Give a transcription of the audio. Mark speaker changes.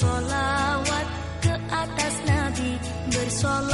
Speaker 1: Bersolawat ke atas
Speaker 2: Nabi Bersolawat